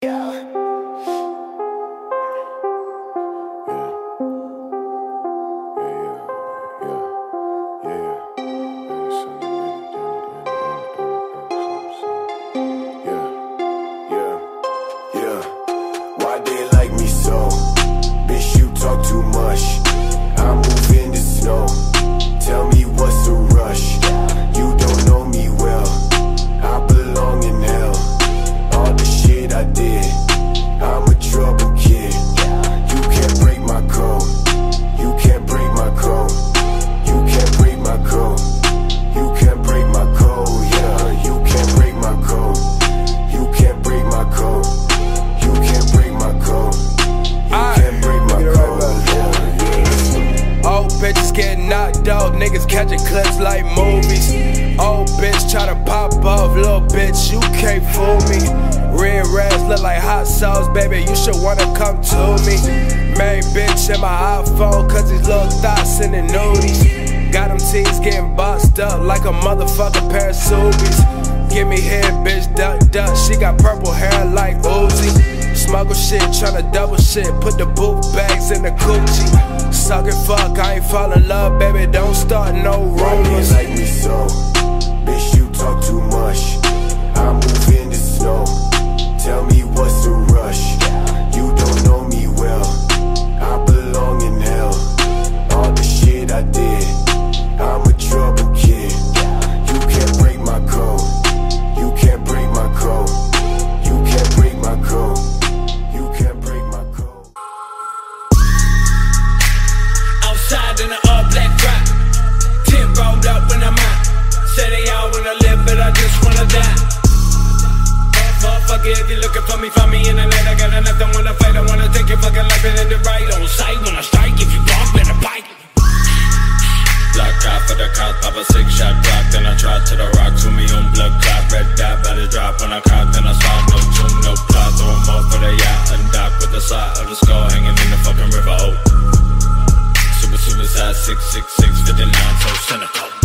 niggas catching clips like movies. Old bitch try to pop off, little bitch, you can't fool me. Red rags look like hot sauce, baby, you should wanna come to me. Main bitch in my iPhone, cause these little thoughts in the nudies. Got them teeth getting boxed up like a motherfucker pair of Subies. Give me head, bitch, duck, duck. She got purple hair like Uzi. Smuggle shit, tryna double shit. Put the boot bags in the coochie. Suck it, fuck, I ain't fall in love, baby. Don't start no rumors. like me so? Motherfucker, if you looking for me, find me in the night. I got nothing wanna fight. I wanna take your fucking life and end it right on sight. When I strike, if you bump, better bite. Block out for the cops, pop a six shot drop. Then I try to the rocks with me on blood clot. Red dot, the drop on a cop. Then I saw no tune, no plot. Throw 'em off for the yacht and dock with the side of the skull hanging in the fucking river. Oh. Super suicide 666 59 so cynical.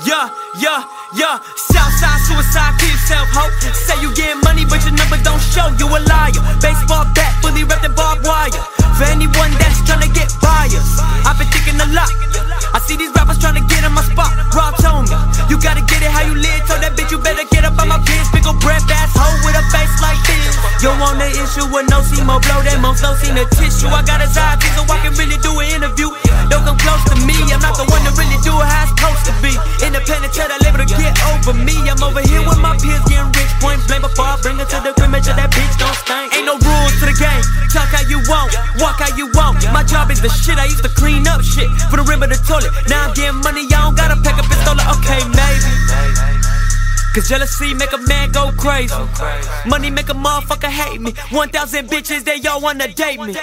Yeah, yeah, yeah. Southside suicide, keep self hope. Say you get money, but your number don't show. You a liar. Baseball bat, fully wrapped in barbed wire. For anyone that's tryna get biased, I've been thinking a lot. I see these rappers tryna get in my spot. Rob told me, you gotta get it how you live. Told that bitch you better get up on my biz. Big ol' breath ass hoe with a face like this. You want the issue with no more blow that mo flow seen the tissue. I got a side so I can really do an interview. Don't come close to me. I'm not sure that bitch don't stink. Ain't no rules to the game. Talk how you want, walk how you want. My job is the shit. I used to clean up shit for the rim of the toilet. Now I'm getting money. I don't gotta pack a pistol. Okay, maybe. Cause jealousy make a man go crazy. Money make a motherfucker hate me. 1,000 bitches, they all wanna date me.